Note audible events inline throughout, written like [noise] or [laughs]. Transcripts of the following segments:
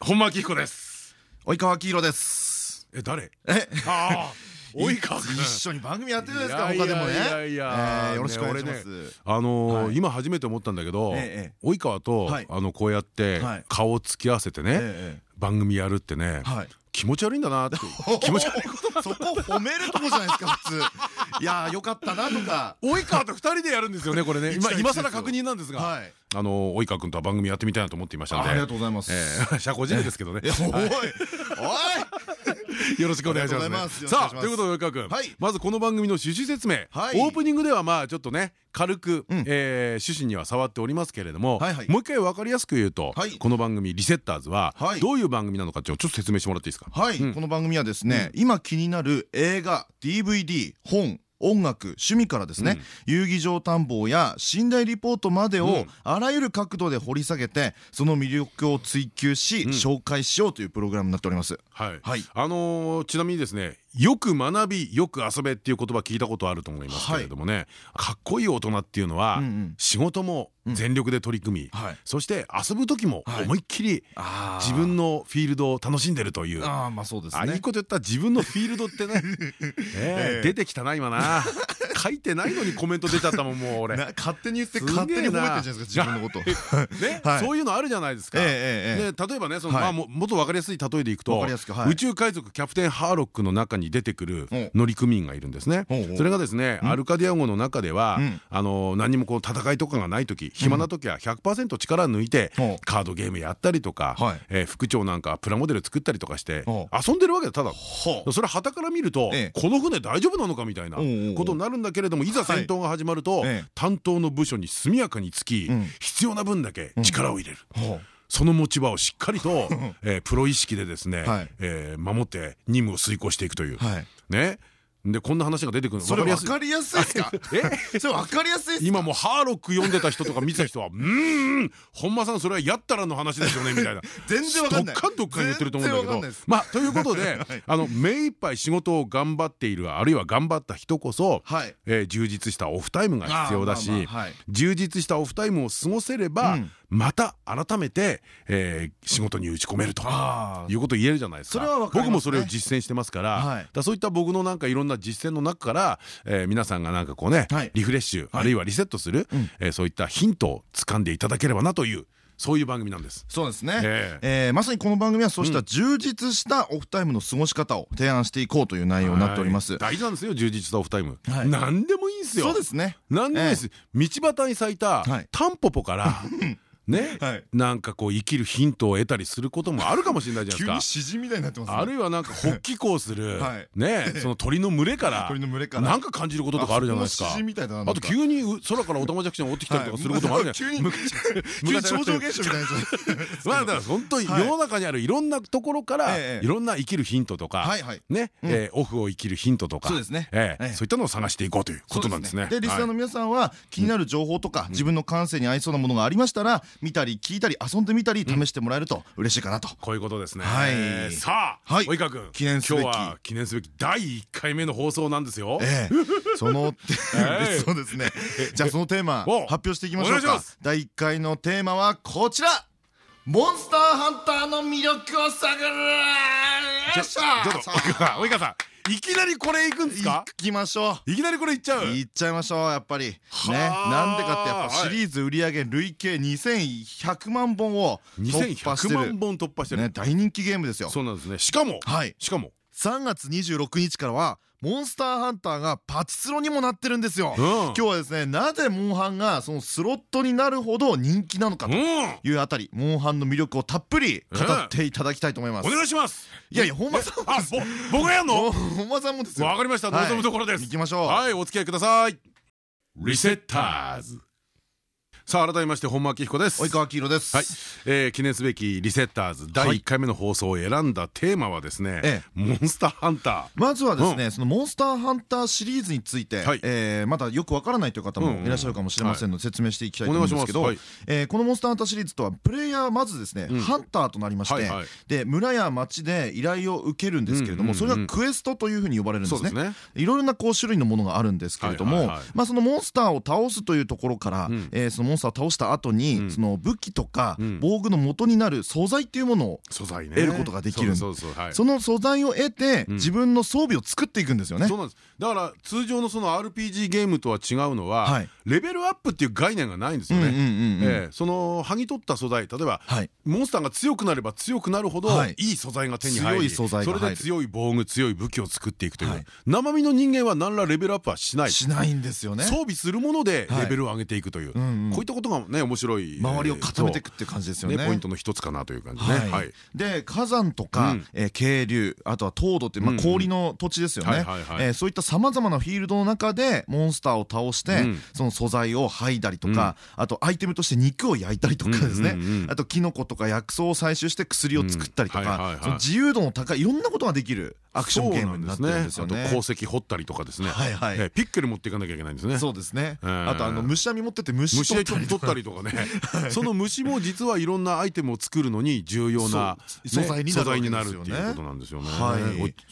本間明彦です。及川明宏です。え誰？え？ああ及川。君一緒に番組やってるじゃないですか他でもねいやいや。えーよろしくお願いしまねすあの今初めて思ったんだけどええ及川とはい。あのこうやってはい。顔を突き合わせてねええ番組やるってねはい。気持ち悪いんだなって [laughs] 気持ち悪い。そこ褒めるとこじゃないですか普通。いやーよかったなとか。及川と二人でやるんですよねこれね。今今更確認なんですが。はいあの及川君とは番組やってみたいなと思っていましたんで。ありがとうございます。えー [laughs] 社交辞令ですけどね。おい。おい。よろしくお願いします。さあということで及川君、はい。まずこの番組の趣旨説明、はい。オープニングではまあちょっとね軽く、趣旨には触っておりますけれども、もう一回わかりやすく言うと、はい。この番組リセッターズは、はい。どういう番組なのかちょっと説明してもらっていいですか？はい、うん。この番組はですね、今気になる映画 DVD 本音楽趣味からですね、遊戯場探訪や寝台リポートまでを、うん。あらゆる角度で掘り下げてその魅力を追求し、うん。紹介しようというプログラムになっております。はい、はい。あのーちなみにですねよく学びよく遊べっていう言葉聞いたことあると思いますけれどもね、かっこいい大人っていうのは、うんうん。仕事も全力で取り組み、はいそして遊ぶ時もはい。思いっきりあ自分のフィールドを楽しんでるという。ああまあそうですあいいねこと言った。ら自分のフィールドってね。[laughs] ええええ。出てきたな今な書いてないのにコメント出ちゃったもんもう俺。勝手に言って勝手に褒めてるじゃないですか自分のこと。[laughs] はい。そういうのあるじゃないですか。例えばねそのはい。まあももっと分かりやすい例えでいくと宇宙海賊キャプテンハーロックの中に出てくるお乗組員がいるんですね。それがですねアルカディア号の中では何もこう戦いとかがない時暇な時は100%力抜いてカードゲームやったりとか副長なんかはプラモデル作ったりとかして遊んでるわけだただそれはたから見るとええ。この船大丈夫なのかみたいなことになるんだけれどもいざ戦闘が始まるとええ。担当の部署に速やかにつきうん。必要な分だけ力を入れる。ほその持ち場をしっかりと、えープロ意識でですね、はい。えー守って任務を遂行していくという、う。はい。ねでこんな話が出てくるの？それ分か分りやすいですか？え？それ分かりやすい今もうハーロック読んでた人とか見てた人は「うーん本間さんそれはやったらの話ですよね」みたいな。[laughs] 全然わかんない。どっかんどっかん言ってると思うんだけど。まあということで、[laughs] あの目いっぱい仕事を頑張っているあるいは頑張った人こそ、充実したオフタイムが必要だし充実したオフタイムを過ごせれば、うんまた改めて、えー仕事に打ち込めるということを言えるじゃないですか。ね。僕もそれを実践してますから,、はい。だそういった僕のなんかいろんな実践の中から、えー皆さんがなんかこうね、はい。リフレッシュ、あるいはリセットする、うん。えーそういったヒントを掴んでいただければなというそういう番組なんです。そうですね、ええ。ーまさにこの番組はそうした充実したオフタイムの過ごし方を提案していこうという内容になっております、はい。大事なんですよ充実したオフタイム、はい。何でもいいんですよ。そうですね。何でもいいです、道端に咲いたはい。タンポポから [laughs] ね、はい。なんかこう生きるヒントを得たりすることもあるかもしれないじゃないですか。詩人みたいになってますあるいはなんか発起こうする。はい。ね。[laughs] その鳥の群れからなんか感じることとかあるじゃないですか。あそこの詩人みたいだな。あと急にう空からオタマジャクシが落ちてきたりとかすることもあるじゃない [laughs] 急に急に超常現象みたいなまあだから本当に世は。い。の中にあるいろんなところからええ。いろんな生きるヒントとかはいはい。ね。えーオフを生きるヒントとかそうですね。ええええ。そういったのを探していこうということなんですね。でリスナーの皆さんは気になる情報とか自分の感性に合いそうなものがありましたら見たり聞いたり遊んでみたり試してもらえると嬉しいかなと。こういうことですね。はい。さあ、はい。及川君、記念すべき。今日は記念すべき第1回目の放送なんですよ。ええ、[laughs] その [laughs] ええ。そうですね。じゃあそのテーマお発表していきましょうか。第1回のテーマはこちら。モンスターハンターの魅力を探る。ちょっと及川さん、いきなりこれいくんですか？行？きましょう。いきなりこれいっちゃう？行っちゃいましょうやっぱりねはあなんでかってやっぱシリーズ売上累計2100万本を突破して2100る万本突破してる。ね大人気ゲームですよそうなんですね。しかも、はいしかも、3月26日からはモンスターハンターがパチスロにもなってるんですよ、うん今日はですねなぜモンハンがそのスロットになるほど人気なのかとうん、いうあたりモンハンの魅力をたっぷり語っていただきたいと思います、お願いします。いやいや本間さんもあ、ぼ僕がやんの？本間さんもです [laughs] よわかりました。望むところです。行きましょうはい、お付き合いください。リセッターズ。さあ改めまして本間明彦です。及川明宏です。はい、えー、記念すべきリセッターズ第1回目の放送を選んだテーマはですね、ええ。モンスターハンター。まずはですね、そのモンスターハンターシリーズについて、はい。えーまだよくわからないという方もいらっしゃるかもしれませんので説明していきたいと思うんですけど、お願いしえーこのモンスターハンターシリーズとはプレイヤーはまずですね、ハンターとなりまして、はいはい。で村や町で依頼を受けるんですけれども、それがクエストというふうに呼ばれるんですね。いろいろなこう種類のものがあるんですけれどもはいはいはい。まあそのモンスターを倒すというところから、えーそのモンスターを倒した後に、その武器とか防具の元になる素材っていうものを得ることができるその素材を得て、自分の装備を作っていくんですよね。そうなんです。だから通常のその RPG ゲームとは違うのは、はい。レベルアップっていう概念がないんですよね。その剥ぎ取った素材例えば、はい。モンスターが強くなれば強くなるほど、はい。い、い素材が手に入りそれで強い防具強い武器を作っていくという、はい。生身の人間は何らレベルアップはしない。しないんですよね。装備するものではい。レベルを上げていくという、こういったことがね面白い。周りを固めていくって感じですよね。ポイントの一つかなという感じね。で火山とか、渓流あとは凍土って氷の土地ですよね。そういったさまざまなフィールドの中でモンスターを倒して、うん。その素材を剥いだりとか、あとアイテムとして肉を焼いたりとかですね、あとキノコとか薬草を採集して薬を作ったりとか自由度の高いいろんなことができるアクションゲームになってるんですよね。あと鉱石掘ったりとかですね。はいはいええピッケル持っていかなきゃいけないんですね。そうですね、えーあとあの虫網持ってって虫虫取ったりとかね、[laughs] その虫も実はいろんなアイテムを作るのに重要な [laughs] 素材になるっていうことなんですよね。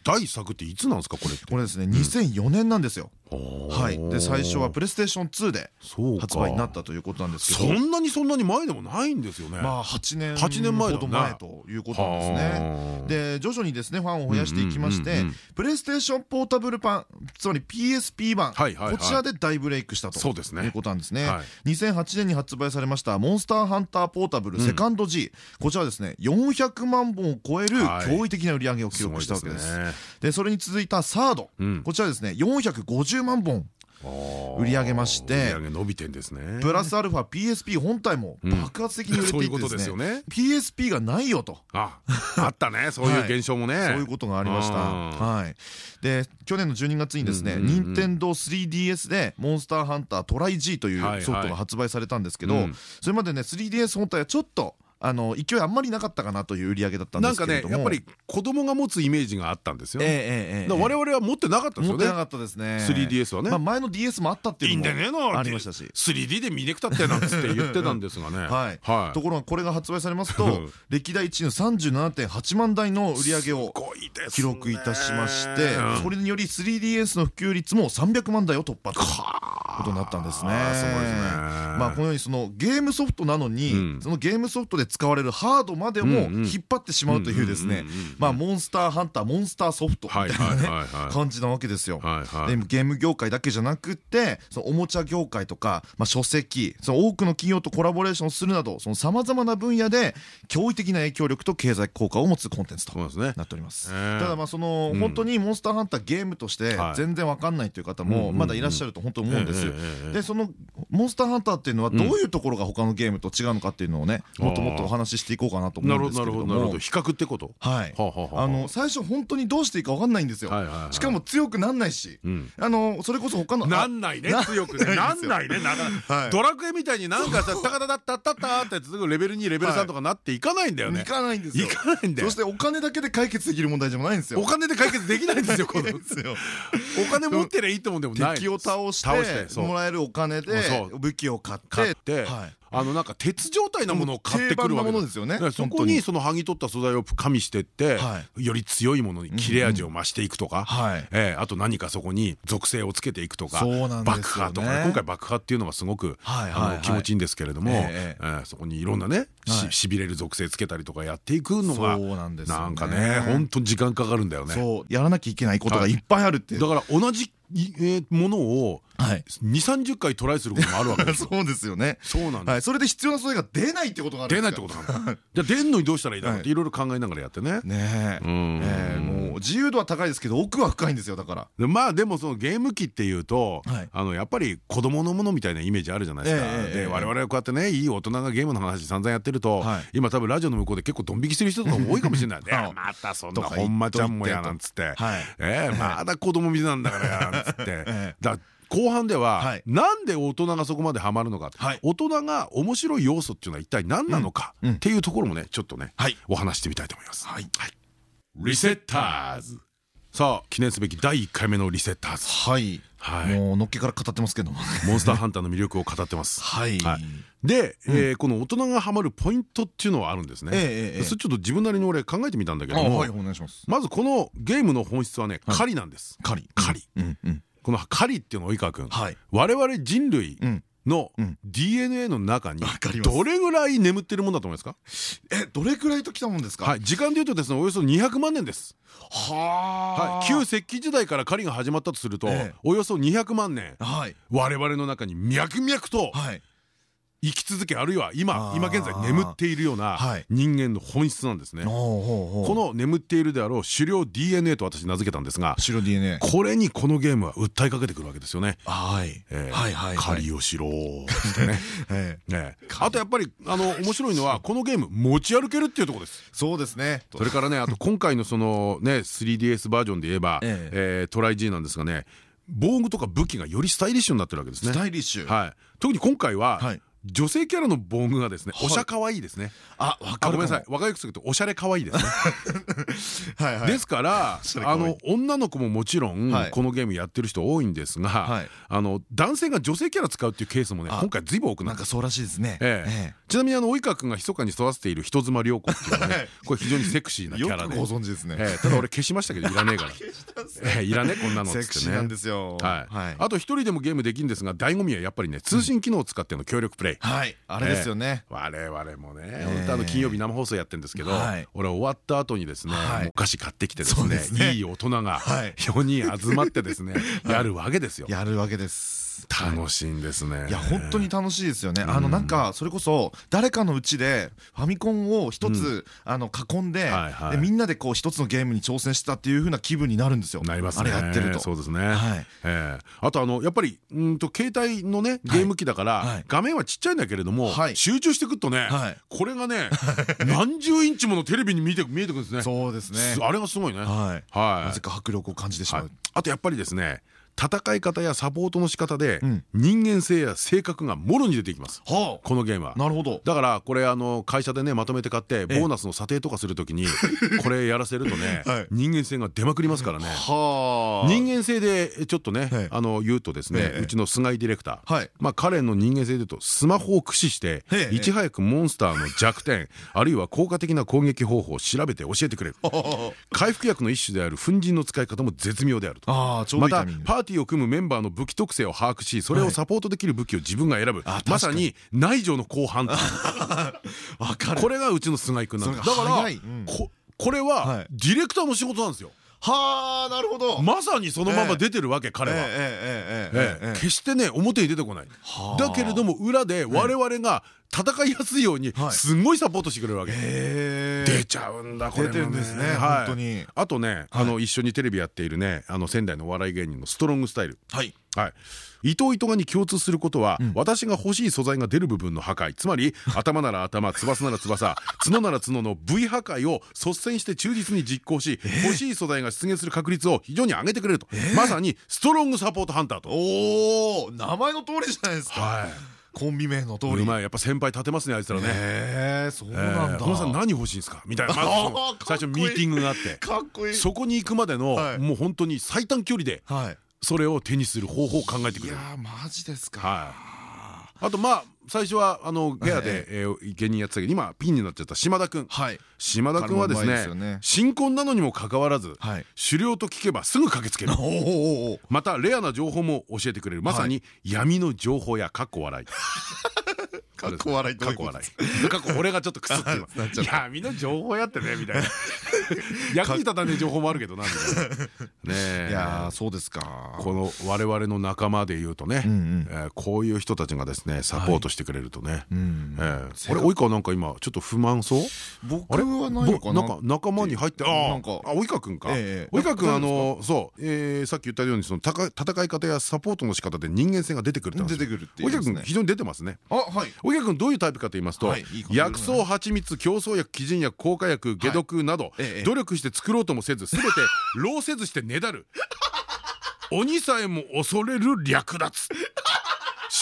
第一作っていつなんですかこれ。これですね2004年なんですよ、ははい。で最初はプレイステーション2で発売になったということなんですけど。そんなにそんなに前でもないんですよね。まあ8年8年前ほど前ということなんですね。はあ。で徐々にですねファンを増やしていきましてプレイステーションポータブル版つまり PSP 版こちらで大ブレイクしたということなんですね。は2008年に発売されました「モンスターハンターポータブルセカンド G」こちらはですね400万本を超えるはい。驚異的な売り上げを記録したわけです。でそれに続いたサード。うん。こちらですね450万本売り上げまして。伸びてんですね。プラスアルファ PSP 本体も爆発的に売れていてですね。ね。PSP がないよと。あ、あったね、[laughs] そういう現象もね。そういうことがありました。うんはい。で、去年の12月にですね、任天堂 3DS でモンスターハンタートライ G というソフトが発売されたんですけどうん、それまでね 3DS 本体はちょっとあの勢いあんまりなかったかなという売り上げだったんでなんかねすけれども。やっぱり子供が持つイメージがあったんですよええね。えええ。え我々は持ってなかったですよね。持ってなかったですね。3DS はね。まあ前の DS もあったっていいいうんのだねのもありましたし。3D で見ねくたってなんつって言ってたんですがね。[laughs] はい、はい。ところがこれが発売されますとうん [laughs] 歴代1位の37.8万台の売り上げを記録いたしましてうんそれにより 3DS の普及率も300万台を突破ということになったんですね。あーすごいですね。まあこのようにそのゲームソフトなのに、うん。そのゲームソフトで使われるハードまでも引っ張ってしまうというですね。まあモンスターハンターモンスターソフトみたいなね感じなわけですよ。でゲーム業界だけじゃなくってそのおもちゃ業界とか、まあ、書籍その多くの企業とコラボレーションするなどさまざまな分野で驚異的な影響力と経済効果を持つコンテンツとなっております。ただまあその本当にモンスターハンターゲームとしてはい。全然わかんないという方もまだいらっしゃると本当思うんですよ。でそのモンスターハンターっていうのはどういうところが他のゲームと違うのかっていうのをねもっともっとお話ししていこうかなと思なうんでするほどなるほけほど。比較ってこと？はい。はあの最初本当にどうしていいかわかんないんですよ。しかも強くなんないし。うん。あのそれこそ他のなんないねな強くね。なんないねドラクエみたいになんかさタカタタッタッタッターって続くレベル2レベル3とかなっていかないんだよね。い。かないんですよ。いかないんだよ。そしてお金だけで解決できる問題じゃないんですよ。お金で解決できないんですよこの [laughs] お金持ってりゃいいってもんでもない。敵を倒してもらえるお金で武器を買って買ってはいあのなんか鉄状態なものを買ってくるわけですよね。そこににその剥ぎ取った素材を加味してってはより強いものに切れ味を増していくとかあと何かそこに属性をつけていくとか爆破とかね。今回爆破っていうのがすごく気持ちいいんですけれどもええ。ええそこにいろんなねはい。ししびれる属性つけたりとかやっていくのがそうなんですよね。なんかね本当に時間かかるんだよね。やらなきゃいけないことがい。っぱいあるってだから同じいえーものをはい。2 3 0回トライすることもあるわけですよ。[laughs] そうですよね。そうなんです。はい。それで必要な素材が出ないってことがあるん出ないってことなんだじゃあ出んのにどうしたらいいだろうってい。ろいろ考えながらやってね。ねえ。うん。ええもう自由度は高いですけど奥は深いんですよだから。でまあでもそのゲーム機っていうと、はい。あのやっぱり子供のものみたいなイメージあるじゃないですか、ええええで我々はこうやってねいい大人がゲームの話散々やってると、はい。今多分ラジオの向こうで結構ドン引きしてる人とかも多いかもしれない。ではいまたそんなとか言っといて本間ちゃんもやなんつって、はい。ええまだ子供水なんだからやなんつって、[laughs] えだ後半でははい。なんで大人がそこまでハマるのかはい。大人が面白い要素っていうのは一体何なのかっていうところもねちょっとねはい。お話してみたいと思います。はいリセッターズ。さあ記念すべき第1回目のリセッターズ。はい。はい。もうのっけから語ってますけども。モンスターハンターの魅力を語ってます。はい。はい。で、えーこの大人がハマるポイントっていうのはあるんですね。えええそれちょっと自分なりに俺考えてみたんだけあども、はいお願いします。まずこのゲームの本質はね狩りなんです。狩り。狩り。うんうんこの狩りっていうのを及川君、はい。我々人類うんのうん。DNA の中にどれぐらい眠ってるもんだと思いますか？えどれくらいときたもんですか？はい。時間でいうとですねおよそ200万年です。ははい。旧石器時代から狩りが始まったとするとええ。およそ200万年。はい。我々の中に脈々とはい生き続けあるいは今今現在眠っているようなはい。人間の本質なんですね。この眠っているであろう狩猟 DNA と私名付けたんですが白 DNA これにこのゲームは訴えかけてくるわけですよね。はい。えーはいはいはい。狩りをしろーってね。[laughs] あとやっぱりあの面白いのは [laughs] このゲーム持ち歩けるっていうところです。そうですね。それからねあと今回のそのね 3DS バージョンで言えば、え。えートライ G なんですがね防具とか武器がよりスタイリッシュになってるわけですね。スタイリッシュ。はい。特に今回は、はい女性キャラの防具がですね、はい。おしゃ可愛いですね。あわかるあごめんなさい、若いくするとおしゃれ可愛いですね。[laughs] はいはい。ですからあの女の子ももちろんはい。このゲームやってる人多いんですが、はい。あの男性が女性キャラ使うっていうケースもねあ今回ずいぶん多くなってる。なんかそうらしいですね。ええ。ちなみにあの及川君が密かに育てている人妻涼子っていうのはねこれ非常にセクシーなキャラで。ご存知ですね。ええ。ただ俺消しましたけどいらねえから。[laughs] ええいらねえこんなのセクシーなんですよ。はい。はい。あと一人でもゲームできるんですが醍醐味はやっぱりね通信機能を使っての協力プレイはい。あれですよね。我々もね、え本当あの金曜日生放送やってるんですけど、はい。俺終わった後にですね、お菓子買ってきてですねいい大人がはい。4人集まってですね、[laughs] やるわけですよ。やるわけです楽しいんですね。いや本当に楽しいですよね。あのなんかそれこそ誰かのうちでファミコンを一つあの囲んではいはいでみんなでこう一つのゲームに挑戦したっていう風な気分になるんですよ。なりますね。あれやってると。そうですね。はいええあとあのやっぱりうんと携帯のねゲーム機だから、はい画面はちっちゃいんだけれども、はい集中してくるとね、はいこれがね [laughs] 何十インチものテレビに見て見えてくるんですね。そうですねす。あれがすごいね。はい。はいなぜか迫力を感じてしまはいうあとやっぱりですね戦い方やサポートの仕方でうん。人間性や性格がもろに出てきます。はこのゲームは。あ。なるほど。だからこれあの会社でねまとめて買ってボーナスの査定とかするときに [laughs] これやらせるとねはい。人間性が出まくりますからね。はあ。人間性でちょっとねええ。あの言うとですねええ。うちの菅井ディレクター。はい。まあ彼の人間性で言うとスマホを駆使してええ。いち早くモンスターの弱点あるいは効果的な攻撃方法を調べて教えてくれる。[laughs] 回復薬の一種である粉塵の使い方も絶妙であると。またパーティーを組むメンバーの武器特性を把握しそれをサポートできる武器を自分が選ぶ、はい、まさに内情の後半 [laughs] これがうちの菅井君なんだだから、うん、これはディレクターの仕事なんですよ。はあなるほど。まさにそのまま出てるわけ彼は。決してね表に出てこない。だけれども裏で我々が戦いやすいようにはい。すんごいサポートしてくれるわけ。ええ出ちゃうんだこれも出てるんですねはい。本当に。あとねあの一緒にテレビやっているねあの仙台のお笑い芸人のストロングスタイル。はい。はい。伊藤糸賀に共通することは、私が欲しい素材が出る部分の破壊。つまり [laughs] 頭なら頭翼なら翼角なら角の V 破壊を率先して忠実に実行し、欲しい素材が出現する確率を非常に上げてくれると、まさにストロングサポートハンターと。おお名前の通りじゃないですか。はコンビ名の通い、り。うまいやっぱ先輩立てますねあいつらね。へえそうえなんだ。さん何欲しいんですか？みたいな、最初ミーティングがあってかっこいい。そこに行くまでの、はいもう本当に最短距離ではい。それを手にする方法を考えてくれる。いやーマジですか。はい。あとまあ最初はあの [laughs] ペアでえー芸人やってたけど今ピンになっちゃった島田君はい。島田君はですねね。新婚なのにもかかわらずはい。狩猟と聞けばすぐ駆けつける。[laughs] またレアな情報も教えてくれる。まさに闇の情報や。かっこ笑いかっこ笑いかっこ笑い。かっこ俺がちょっとくすって [laughs] なっちゃった。今闇の情報やってねみたいな。[laughs] 役に立たねえ情報もあるけどなみたいな。ねえ。いやーそうですか。この我々の仲間で言うとね、こういう人たちがですねサポートしてくれるとね、あれ及川なんか今ちょっと不満そう？僕はないのかな。仲間に入ってああ及川君か。ええ及川君あのそう。えーさっき言ったようにそのたか戦い方やサポートの仕方で人間性が出てくるって話。出てくるっていう及川君非常に出てますね。あはい。及川君どういうタイプかと言いますと薬草蜂蜜競争薬基準薬効果薬解毒などええ。努力して作ろうともせず全て [laughs] 労せずしてねだる。鬼さえも恐れる略奪。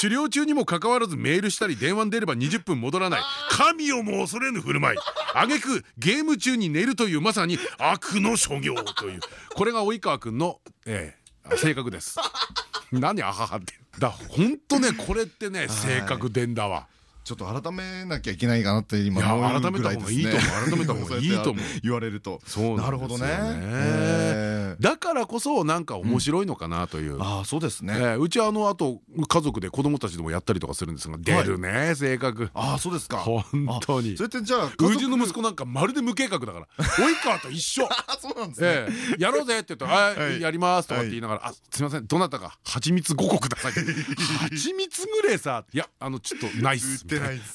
狩猟中にもかかわらずメールしたり電話に出れば20分戻らない。神をも恐れぬ振る舞い。挙句ゲーム中に寝るというまさに悪の所業という。これが及川君の、えー、性格です。何あははって。だ本当ねこれってね性格伝だわちょっと改めなきゃいけないかなって今思うぐらいですね。改めた方がいいと思う。言われると。そうなるほどね。だからこそなんか面白いのかなという。ああそうですね。うちあのあと家族で子供たちでもやったりとかするんですが出るね性格。ああそうですか。本当に。それってじゃあうちの息子なんかまるで無計画だから。[laughs] 及川と一緒。そうなんですね。やろうぜって言うとはいやりますとかって言いながらあすみませんどなたか蜂蜜5個ください。[laughs] 蜂蜜ぐれさいやあのちょっとナイス。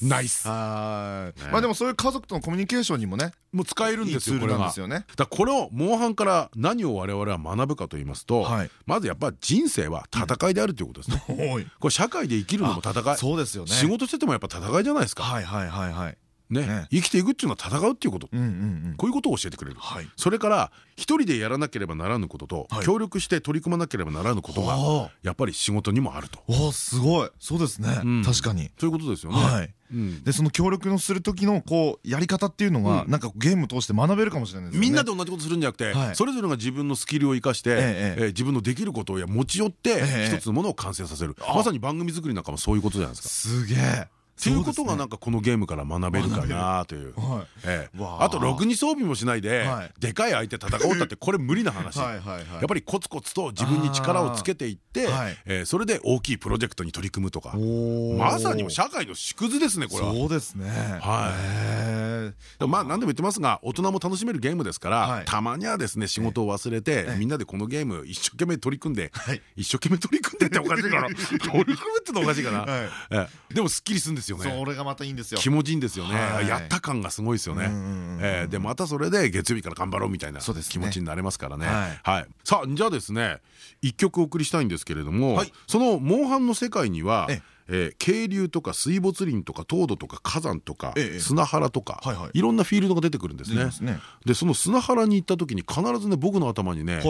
ナイス。はい。まあでもそういう家族とのコミュニケーションにもね、もう使えるんですよこれが。だこれをモンハンから何を我々は学ぶかと言いますと、まずやっぱ人生は戦いであるということですね。[laughs] これ社会で生きるのも戦い。そうですよね。仕事しててもやっぱ戦いじゃないですか。はいはいはいはい。ね、生きていくっていうのは戦うっていうこと。こういうことを教えてくれる。それから一人でやらなければならぬことと協力して取り組まなければならぬことがやっぱり仕事にもあると。おすごい。そうですね。確かに。そういうことですよね。でその協力のする時のこうやり方っていうのがなんかゲーム通して学べるかもしれないみんなで同じことするんじゃなくてそれぞれが自分のスキルを生かして自分のできることを持ち寄って一つのものを完成させる。まさに番組作りなんかもそういうことじゃないですか。すげえっていうことがなんかこのゲームから学べるかなという。あとろくに装備もしないででかい相手戦おうったってこれ無理な話。やっぱりコツコツと自分に力をつけていってそれで大きいプロジェクトに取り組むとか。まさに社会の縮図ですねこれは。そうですね。はい。まあ何でも言ってますが大人も楽しめるゲームですからたまにはですね仕事を忘れてみんなでこのゲーム一生懸命取り組んで一生懸命取り組んでっておかしいから [laughs] 取り組むっておかしいかな。でもすっきりするんですよね。それがまたいいんですよ。気持ちいいんですよね。やった感がすごいですよね。でまたそれで月曜日から頑張ろうみたいな気持ちになれますからね。はい。さあじゃあですね一曲お送りしたいんですけれどもそのモンハンの世界にはえー、渓流とか水没林とか凍土とか火山とか砂原とかいろんなフィールドが出てくるんですね。でその砂原に行った時に必ずね僕の頭にね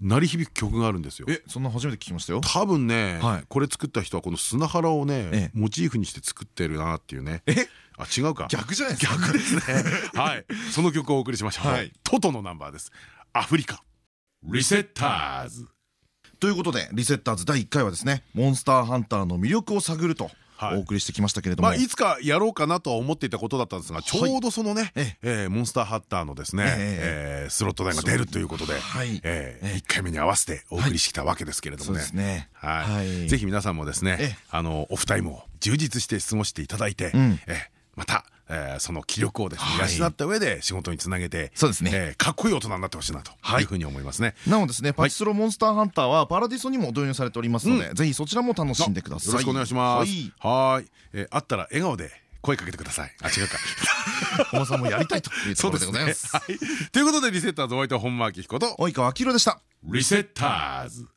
鳴り響く曲があるんですよ。えそんな初めて聞きましたよ。多分ねこれ作った人はこの砂原をねモチーフにして作ってるなっていうね。え？あ違うか。逆じゃないですか？逆ですね。[laughs] はい。その曲をお送りしましょう。トトのナンバーです。アフリカ。リセッターズ。ということでリセッターズ第1回はですねモンスターハンターの魅力を探るとお送りしてきましたけれども、まあ、いつかやろうかなとは思っていたことだったんですがちょうどそのね、えモンスターハッターのですね、えスロット代が出るということで、え1回目に合わせてお送りしてきたわけですけれどもね。ぜひ皆さんもですねあのオフタイムを充実して過ごしていただいて、えまたえー、その気力をですね養った上で仕事につなげてそうですね、えー、かっこいい大人になってほしいなというふうに思いますね。なおですねパチスロモンスターハンターはパラディソにも導入されておりますので、ぜひそちらも楽しんでください。よろしくお願いします。はい、えー、あったら笑顔で声かけてください。[laughs] あ、違うか。本間さんもやりたいというところでございます。ということで、リセッターズお相手は本間明彦と、及川明宏でした。リセッターズ。